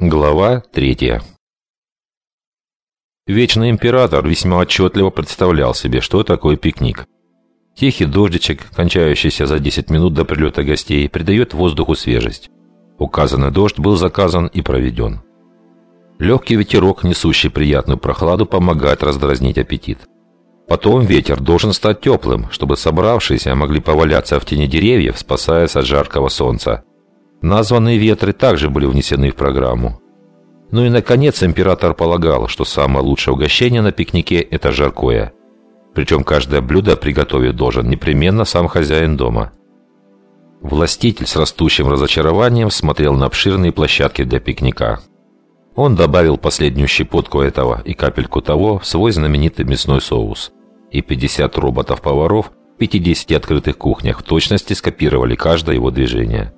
Глава третья. Вечный император весьма отчетливо представлял себе, что такое пикник. Тихий дождичек, кончающийся за 10 минут до прилета гостей, придает воздуху свежесть. Указанный дождь был заказан и проведен. Легкий ветерок, несущий приятную прохладу, помогает раздразнить аппетит. Потом ветер должен стать теплым, чтобы собравшиеся могли поваляться в тени деревьев, спасаясь от жаркого солнца. Названные ветры также были внесены в программу. Ну и, наконец, император полагал, что самое лучшее угощение на пикнике – это жаркое. Причем каждое блюдо приготовить должен непременно сам хозяин дома. Властитель с растущим разочарованием смотрел на обширные площадки для пикника. Он добавил последнюю щепотку этого и капельку того в свой знаменитый мясной соус. И 50 роботов-поваров в 50 открытых кухнях в точности скопировали каждое его движение –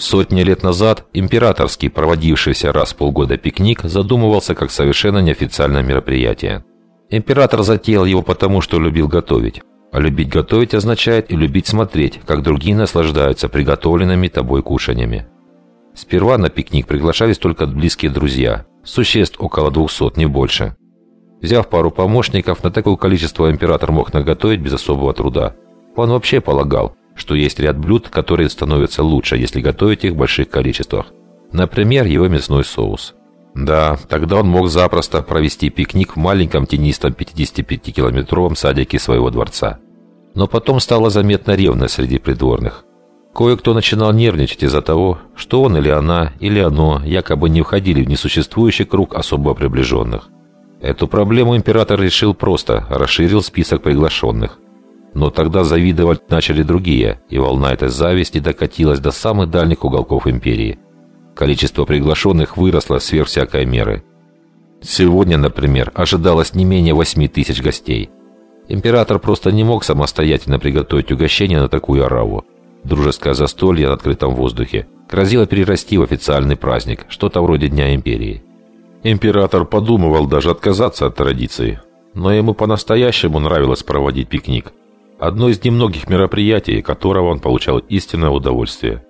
Сотни лет назад императорский, проводившийся раз в полгода пикник, задумывался как совершенно неофициальное мероприятие. Император затеял его потому, что любил готовить. А любить готовить означает и любить смотреть, как другие наслаждаются приготовленными тобой кушаньями. Сперва на пикник приглашались только близкие друзья, существ около 200, не больше. Взяв пару помощников, на такое количество император мог наготовить без особого труда. Он вообще полагал, что есть ряд блюд, которые становятся лучше, если готовить их в больших количествах. Например, его мясной соус. Да, тогда он мог запросто провести пикник в маленьком тенистом 55-километровом садике своего дворца. Но потом стала заметна ревность среди придворных. Кое-кто начинал нервничать из-за того, что он или она, или оно якобы не входили в несуществующий круг особо приближенных. Эту проблему император решил просто, расширил список приглашенных – но тогда завидовать начали другие, и волна этой зависти докатилась до самых дальних уголков империи. Количество приглашенных выросло сверх всякой меры. Сегодня, например, ожидалось не менее 8 тысяч гостей. Император просто не мог самостоятельно приготовить угощение на такую ораву. Дружеское застолье на открытом воздухе грозило перерасти в официальный праздник, что-то вроде Дня Империи. Император подумывал даже отказаться от традиции, но ему по-настоящему нравилось проводить пикник – Одно из немногих мероприятий, которого он получал истинное удовольствие.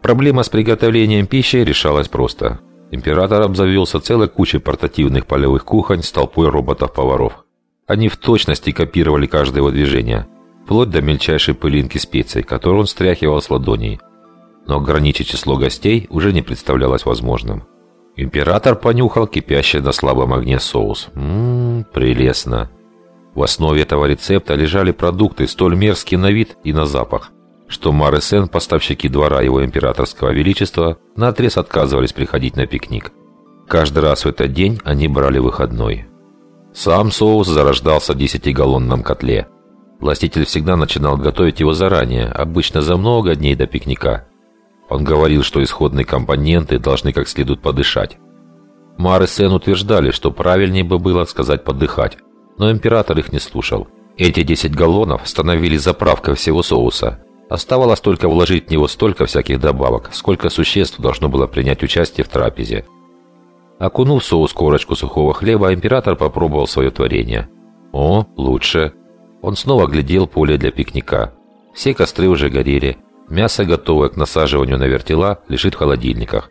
Проблема с приготовлением пищи решалась просто. Император обзавелся целой кучей портативных полевых кухонь с толпой роботов-поваров. Они в точности копировали каждое его движение, вплоть до мельчайшей пылинки специй, которую он стряхивал с ладоней. Но ограничить число гостей уже не представлялось возможным. Император понюхал кипящий на слабом огне соус. Ммм, прелестно. В основе этого рецепта лежали продукты столь мерзкие на вид и на запах, что Мар и Сен, поставщики двора его императорского величества, наотрез отказывались приходить на пикник. Каждый раз в этот день они брали выходной. Сам соус зарождался в десятигаллонном котле. Властитель всегда начинал готовить его заранее, обычно за много дней до пикника. Он говорил, что исходные компоненты должны как следует подышать. Мар и Сен утверждали, что правильнее бы было сказать «подыхать», но император их не слушал. Эти 10 галлонов становились заправкой всего соуса. Оставалось только вложить в него столько всяких добавок, сколько существ должно было принять участие в трапезе. Окунув в соус корочку сухого хлеба, император попробовал свое творение. О, лучше. Он снова глядел поле для пикника. Все костры уже горели. Мясо, готовое к насаживанию на вертела, лежит в холодильниках.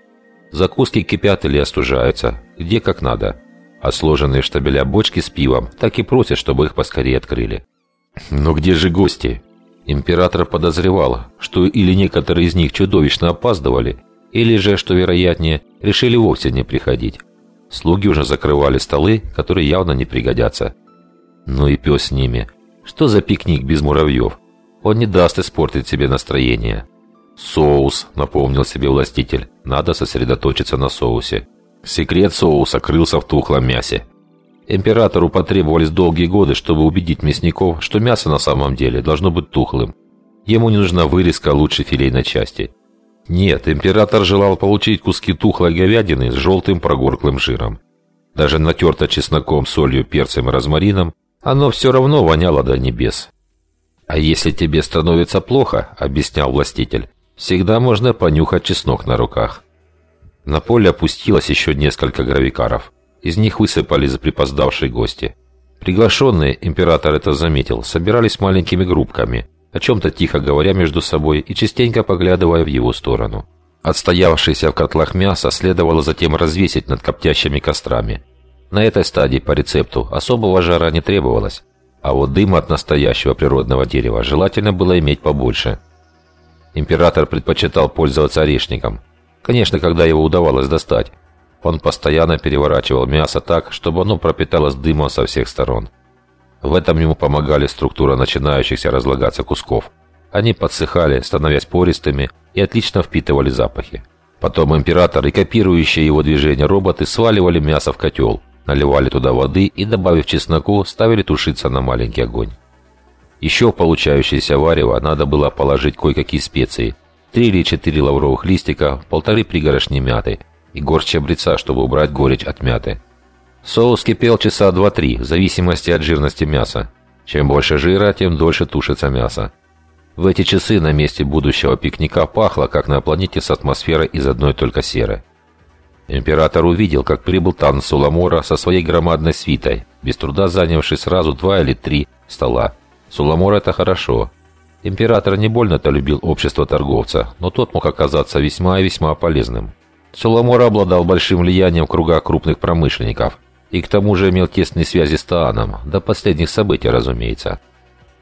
Закуски кипят или остужаются, где как надо а сложенные штабеля бочки с пивом так и просят, чтобы их поскорее открыли. Но где же гости? Император подозревал, что или некоторые из них чудовищно опаздывали, или же, что вероятнее, решили вовсе не приходить. Слуги уже закрывали столы, которые явно не пригодятся. Ну и пес с ними. Что за пикник без муравьев? Он не даст испортить себе настроение. «Соус», — напомнил себе властитель. «Надо сосредоточиться на соусе». Секрет соуса крылся в тухлом мясе. Императору потребовались долгие годы, чтобы убедить мясников, что мясо на самом деле должно быть тухлым. Ему не нужна вырезка лучше филейной части. Нет, император желал получить куски тухлой говядины с желтым прогорклым жиром. Даже натерто чесноком, солью, перцем и розмарином, оно все равно воняло до небес. «А если тебе становится плохо», — объяснял властитель, «всегда можно понюхать чеснок на руках». На поле опустилось еще несколько гравикаров. Из них высыпали заприпоздавшие гости. Приглашенные, император это заметил, собирались маленькими группками, о чем-то тихо говоря между собой и частенько поглядывая в его сторону. Отстоявшееся в котлах мясо следовало затем развесить над коптящими кострами. На этой стадии по рецепту особого жара не требовалось, а вот дыма от настоящего природного дерева желательно было иметь побольше. Император предпочитал пользоваться орешником. Конечно, когда его удавалось достать. Он постоянно переворачивал мясо так, чтобы оно пропиталось дымом со всех сторон. В этом ему помогали структура начинающихся разлагаться кусков. Они подсыхали, становясь пористыми и отлично впитывали запахи. Потом император и копирующие его движения роботы сваливали мясо в котел, наливали туда воды и, добавив чесноку, ставили тушиться на маленький огонь. Еще в получающееся варево надо было положить кое-какие специи, три или четыре лавровых листика, полторы пригорошни мяты и горсть чабреца, чтобы убрать горечь от мяты. Соус кипел часа два-три, в зависимости от жирности мяса. Чем больше жира, тем дольше тушится мясо. В эти часы на месте будущего пикника пахло, как на планете с атмосферой из одной только серы. Император увидел, как прибыл Тан Суламора со своей громадной свитой, без труда занявший сразу два или три стола. Суламор это хорошо. Император не больно-то любил общество торговца, но тот мог оказаться весьма и весьма полезным. Суламор обладал большим влиянием в кругах крупных промышленников – и к тому же имел тесные связи с Тааном, до последних событий, разумеется.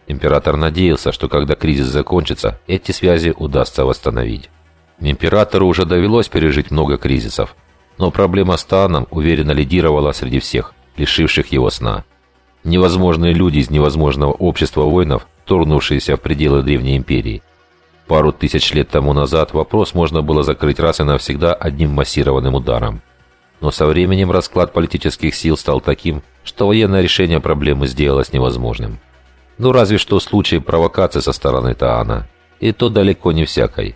Император надеялся, что когда кризис закончится, эти связи удастся восстановить. Императору уже довелось пережить много кризисов, но проблема с Тааном уверенно лидировала среди всех, лишивших его сна. Невозможные люди из невозможного общества воинов, торнувшиеся в пределы Древней Империи. Пару тысяч лет тому назад вопрос можно было закрыть раз и навсегда одним массированным ударом. Но со временем расклад политических сил стал таким, что военное решение проблемы сделалось невозможным. Ну разве что в случае провокации со стороны Таана. И то далеко не всякой.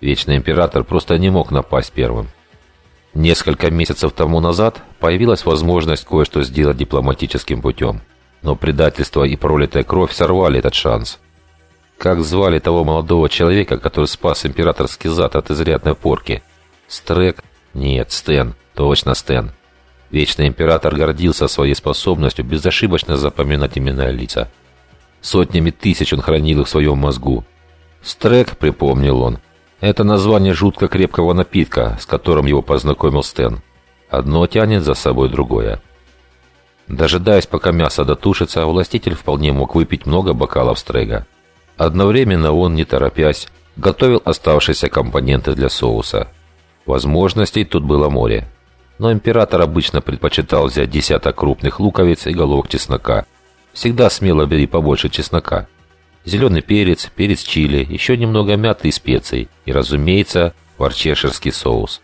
Вечный император просто не мог напасть первым. Несколько месяцев тому назад появилась возможность кое-что сделать дипломатическим путем. Но предательство и пролитая кровь сорвали этот шанс. Как звали того молодого человека, который спас императорский зад от изрядной порки? Стрек? Нет, Стэн. Точно, Стэн. Вечный император гордился своей способностью безошибочно запоминать имена и лица. Сотнями тысяч он хранил их в своем мозгу. Стрек, припомнил он, это название жутко крепкого напитка, с которым его познакомил Стэн. Одно тянет за собой другое. Дожидаясь, пока мясо дотушится, властитель вполне мог выпить много бокалов стрега. Одновременно он, не торопясь, готовил оставшиеся компоненты для соуса. Возможностей тут было море но император обычно предпочитал взять десяток крупных луковиц и головок чеснока. Всегда смело бери побольше чеснока. Зеленый перец, перец чили, еще немного мяты и специй. И, разумеется, ворчешерский соус.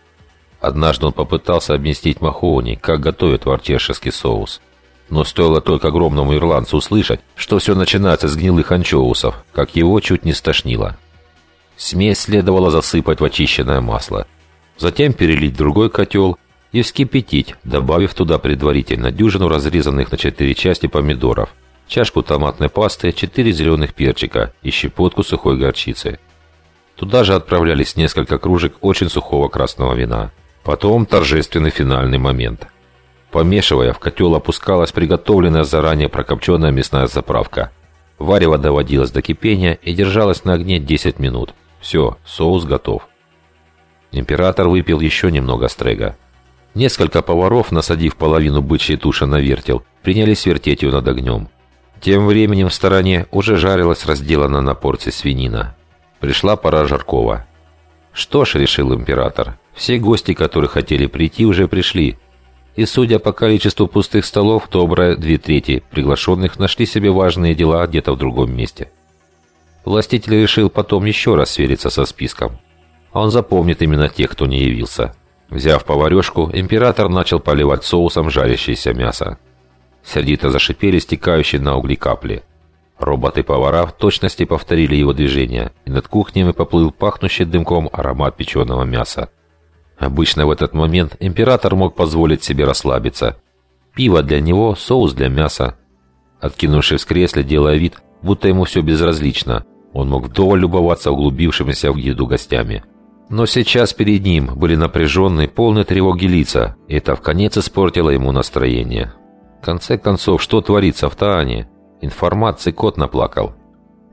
Однажды он попытался объяснить Махоуни, как готовят ворчешерский соус. Но стоило только огромному ирландцу услышать, что все начинается с гнилых анчоусов, как его чуть не стошнило. Смесь следовало засыпать в очищенное масло. Затем перелить в другой котел и вскипятить, добавив туда предварительно дюжину разрезанных на четыре части помидоров, чашку томатной пасты, четыре зеленых перчика и щепотку сухой горчицы. Туда же отправлялись несколько кружек очень сухого красного вина. Потом торжественный финальный момент. Помешивая, в котел опускалась приготовленная заранее прокопченная мясная заправка. Варево доводилось до кипения и держалось на огне 10 минут. Все, соус готов. Император выпил еще немного стрега. Несколько поваров, насадив половину бычьей туши на вертел, принялись вертеть ее над огнем. Тем временем в стороне уже жарилась разделана на порции свинина. Пришла пора Жаркова. Что ж, решил император, все гости, которые хотели прийти, уже пришли. И судя по количеству пустых столов, добрая две трети приглашенных нашли себе важные дела где-то в другом месте. Властитель решил потом еще раз свериться со списком. Он запомнит именно тех, кто не явился. Взяв поварешку, император начал поливать соусом жарящееся мясо. Сердито зашипели стекающие на угли капли. Роботы-повара в точности повторили его движения, и над кухнями поплыл пахнущий дымком аромат печеного мяса. Обычно в этот момент император мог позволить себе расслабиться. Пиво для него, соус для мяса. Откинувшись в кресле, делая вид, будто ему все безразлично, он мог вдоволь любоваться углубившимися в еду гостями. Но сейчас перед ним были напряженные, полные тревоги лица, и это в конец испортило ему настроение. В конце концов, что творится в Таане? Информации кот наплакал.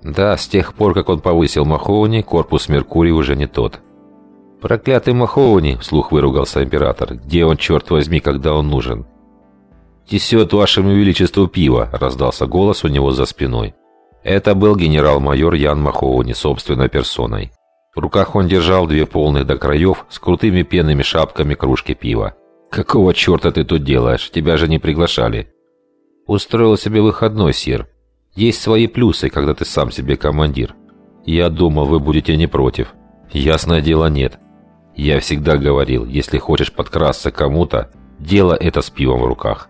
Да, с тех пор, как он повысил Махоуни, корпус Меркурий уже не тот. «Проклятый Махоуни!» – вслух выругался император. «Где он, черт возьми, когда он нужен?» «Тесет вашему величеству пиво!» – раздался голос у него за спиной. Это был генерал-майор Ян Махоуни собственной персоной. В руках он держал две полных до краев с крутыми пенными шапками кружки пива. «Какого черта ты тут делаешь? Тебя же не приглашали!» «Устроил себе выходной, сир. Есть свои плюсы, когда ты сам себе командир. Я думал, вы будете не против. Ясное дело, нет. Я всегда говорил, если хочешь подкрасться кому-то, дело это с пивом в руках.